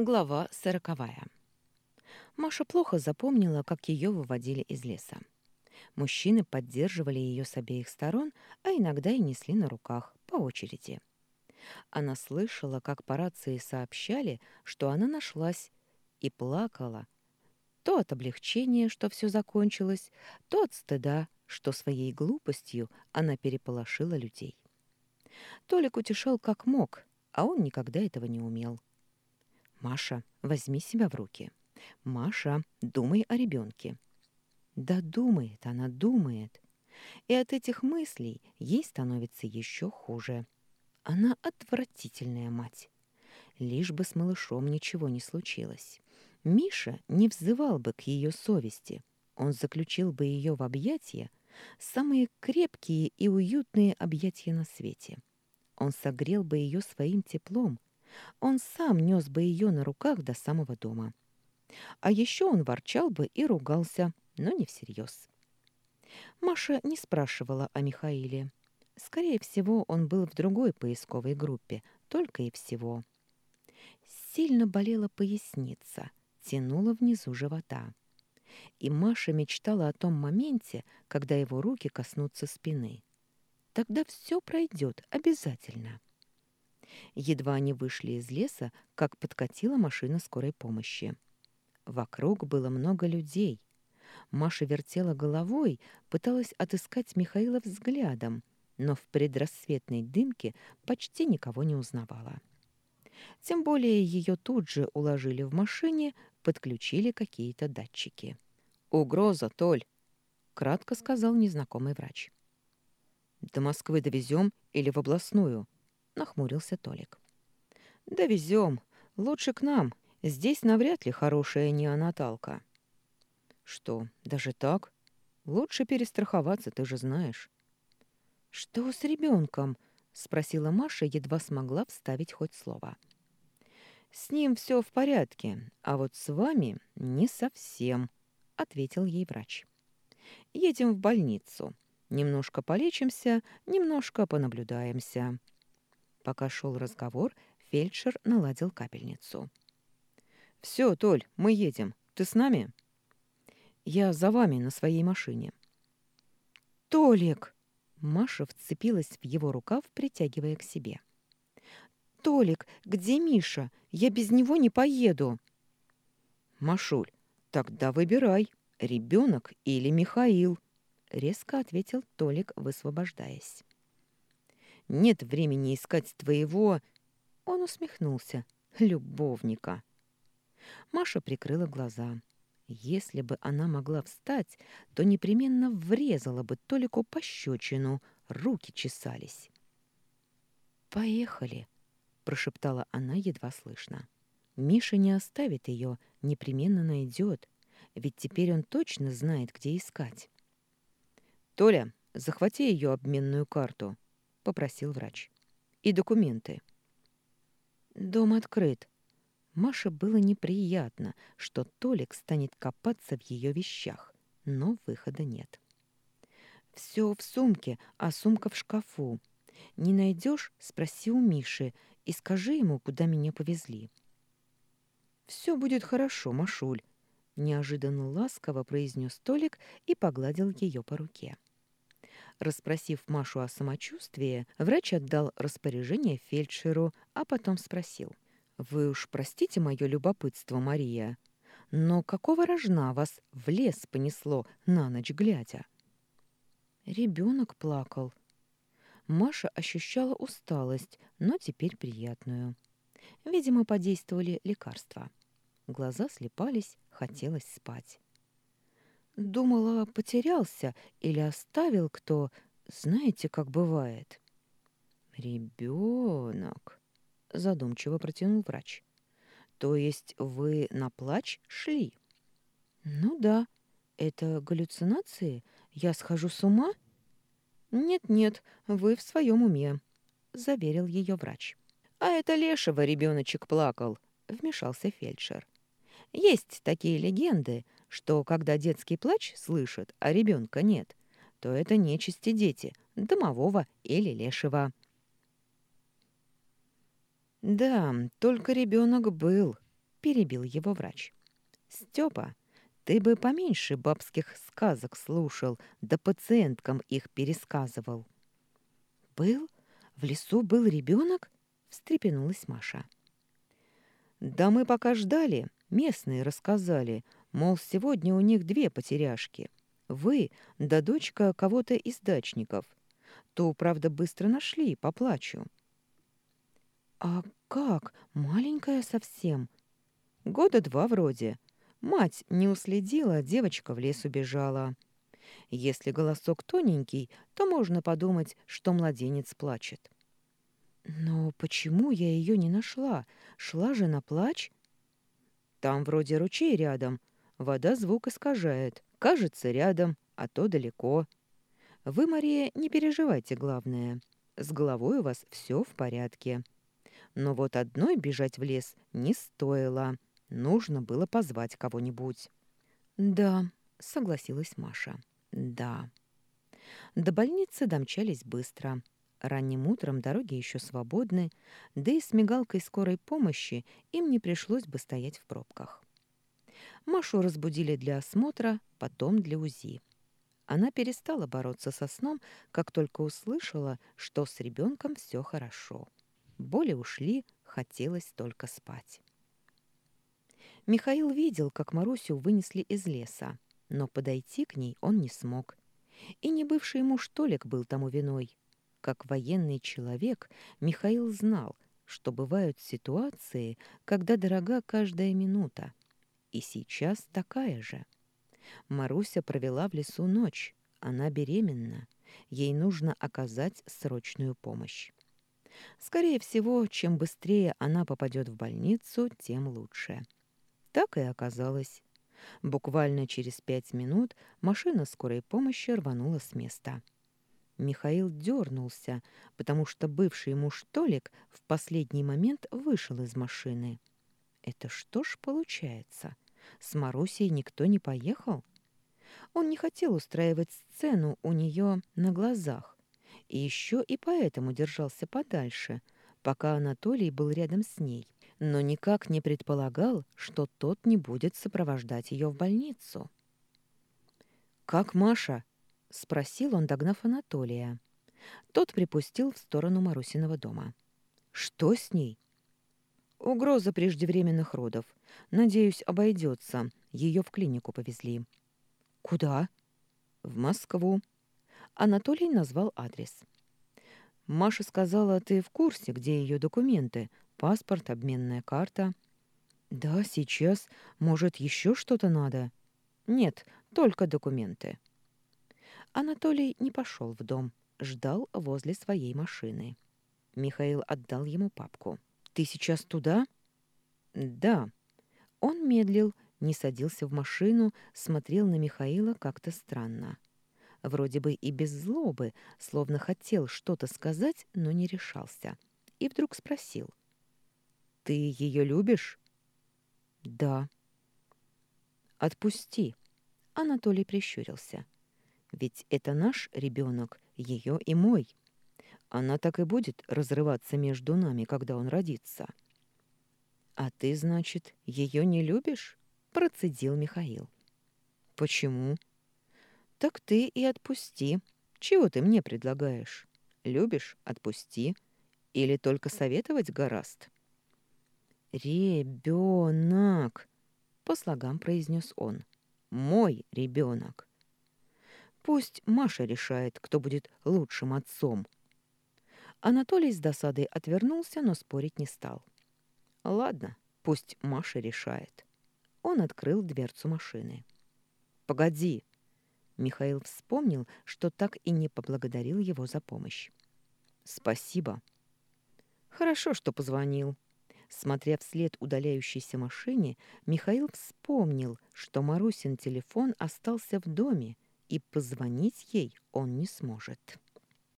Глава сороковая. Маша плохо запомнила, как ее выводили из леса. Мужчины поддерживали ее с обеих сторон, а иногда и несли на руках, по очереди. Она слышала, как по рации сообщали, что она нашлась, и плакала. То от облегчения, что все закончилось, то от стыда, что своей глупостью она переполошила людей. Толик утешал как мог, а он никогда этого не умел. Маша, возьми себя в руки. Маша, думай о ребенке. Да думает она, думает. И от этих мыслей ей становится еще хуже. Она отвратительная мать. Лишь бы с малышом ничего не случилось. Миша не взывал бы к ее совести. Он заключил бы ее в объятия, самые крепкие и уютные объятия на свете. Он согрел бы ее своим теплом, он сам нес бы ее на руках до самого дома. А еще он ворчал бы и ругался, но не всерьез. Маша не спрашивала о Михаиле. Скорее всего, он был в другой поисковой группе, только и всего. Сильно болела поясница, тянула внизу живота. И Маша мечтала о том моменте, когда его руки коснутся спины. Тогда все пройдет обязательно. Едва они вышли из леса, как подкатила машина скорой помощи. Вокруг было много людей. Маша вертела головой, пыталась отыскать Михаила взглядом, но в предрассветной дымке почти никого не узнавала. Тем более ее тут же уложили в машине, подключили какие-то датчики. «Угроза, Толь!» — кратко сказал незнакомый врач. «До Москвы довезем или в областную?» Нахмурился Толик. «Довезем. Лучше к нам. Здесь навряд ли хорошая неонаталка». «Что, даже так? Лучше перестраховаться, ты же знаешь». «Что с ребенком?» — спросила Маша, едва смогла вставить хоть слово. «С ним все в порядке, а вот с вами не совсем», — ответил ей врач. «Едем в больницу. Немножко полечимся, немножко понаблюдаемся». Пока шел разговор, фельдшер наладил капельницу. «Все, Толь, мы едем. Ты с нами?» «Я за вами на своей машине». «Толик!» Маша вцепилась в его рукав, притягивая к себе. «Толик, где Миша? Я без него не поеду!» «Машуль, тогда выбирай, ребенок или Михаил!» резко ответил Толик, высвобождаясь. Нет времени искать твоего...» Он усмехнулся. «Любовника». Маша прикрыла глаза. Если бы она могла встать, то непременно врезала бы Толику пощечину, руки чесались. «Поехали», — прошептала она едва слышно. «Миша не оставит ее, непременно найдет, ведь теперь он точно знает, где искать». «Толя, захвати ее обменную карту», попросил врач. И документы. Дом открыт. Маше было неприятно, что Толик станет копаться в ее вещах, но выхода нет. Все в сумке, а сумка в шкафу. Не найдешь? Спроси у Миши и скажи ему, куда меня повезли. Все будет хорошо, Машуль, неожиданно ласково произнес Толик и погладил ее по руке. Расспросив Машу о самочувствии, врач отдал распоряжение фельдшеру, а потом спросил. «Вы уж простите мое любопытство, Мария, но какого рожна вас в лес понесло на ночь глядя?» Ребенок плакал. Маша ощущала усталость, но теперь приятную. Видимо, подействовали лекарства. Глаза слепались, хотелось спать. Думала, потерялся или оставил кто. Знаете, как бывает. Ребенок, задумчиво протянул врач. То есть вы на плач шли? Ну да. Это галлюцинации? Я схожу с ума? Нет-нет, вы в своем уме, заверил ее врач. А это лешего ребеночек плакал, вмешался фельдшер. Есть такие легенды, что когда детский плач слышат, а ребенка нет, то это нечисти дети, домового или лешего. Да, только ребенок был, — перебил его врач. «Степа, ты бы поменьше бабских сказок слушал, да пациенткам их пересказывал». «Был? В лесу был ребенок?» — встрепенулась Маша. «Да мы пока ждали, местные рассказали, мол, сегодня у них две потеряшки. Вы да дочка кого-то из дачников. То, правда, быстро нашли, поплачу». «А как? Маленькая совсем?» «Года два вроде. Мать не уследила, девочка в лес убежала». Если голосок тоненький, то можно подумать, что младенец плачет. Но почему я ее не нашла? Шла же на плач? Там вроде ручей рядом. Вода звук искажает. Кажется, рядом, а то далеко. Вы, Мария, не переживайте главное. С головой у вас все в порядке. Но вот одной бежать в лес не стоило. Нужно было позвать кого-нибудь. «Да», — согласилась Маша. Да. До больницы домчались быстро. Ранним утром дороги еще свободны, да и с мигалкой скорой помощи им не пришлось бы стоять в пробках. Машу разбудили для осмотра, потом для УЗИ. Она перестала бороться со сном, как только услышала, что с ребенком все хорошо. Боли ушли, хотелось только спать. Михаил видел, как Марусю вынесли из леса но подойти к ней он не смог. И не бывший муж Толик был тому виной. Как военный человек, Михаил знал, что бывают ситуации, когда дорога каждая минута. И сейчас такая же. Маруся провела в лесу ночь. Она беременна. Ей нужно оказать срочную помощь. Скорее всего, чем быстрее она попадет в больницу, тем лучше. Так и оказалось. Буквально через пять минут машина скорой помощи рванула с места. Михаил дернулся, потому что бывший муж Толик в последний момент вышел из машины. Это что ж получается? С Марусей никто не поехал? Он не хотел устраивать сцену у нее на глазах. И еще и поэтому держался подальше, пока Анатолий был рядом с ней но никак не предполагал, что тот не будет сопровождать ее в больницу. «Как Маша?» — спросил он, догнав Анатолия. Тот припустил в сторону Марусиного дома. «Что с ней?» «Угроза преждевременных родов. Надеюсь, обойдется. Ее в клинику повезли». «Куда?» «В Москву». Анатолий назвал адрес. «Маша сказала, ты в курсе, где ее документы, Паспорт, обменная карта. Да, сейчас. Может, еще что-то надо? Нет, только документы. Анатолий не пошел в дом, ждал возле своей машины. Михаил отдал ему папку. «Ты сейчас туда?» «Да». Он медлил, не садился в машину, смотрел на Михаила как-то странно. Вроде бы и без злобы, словно хотел что-то сказать, но не решался. И вдруг спросил. Ты ее любишь? Да. Отпусти. Анатолий прищурился. Ведь это наш ребенок, ее и мой. Она так и будет разрываться между нами, когда он родится. А ты, значит, ее не любишь? Процедил Михаил. Почему? Так ты и отпусти. Чего ты мне предлагаешь? Любишь — отпусти. Или только советовать гораст? «Ребенок!» — по слогам произнес он. «Мой ребенок!» «Пусть Маша решает, кто будет лучшим отцом». Анатолий с досадой отвернулся, но спорить не стал. «Ладно, пусть Маша решает». Он открыл дверцу машины. «Погоди!» Михаил вспомнил, что так и не поблагодарил его за помощь. «Спасибо». «Хорошо, что позвонил», Смотря вслед удаляющейся машине, Михаил вспомнил, что Марусин телефон остался в доме, и позвонить ей он не сможет.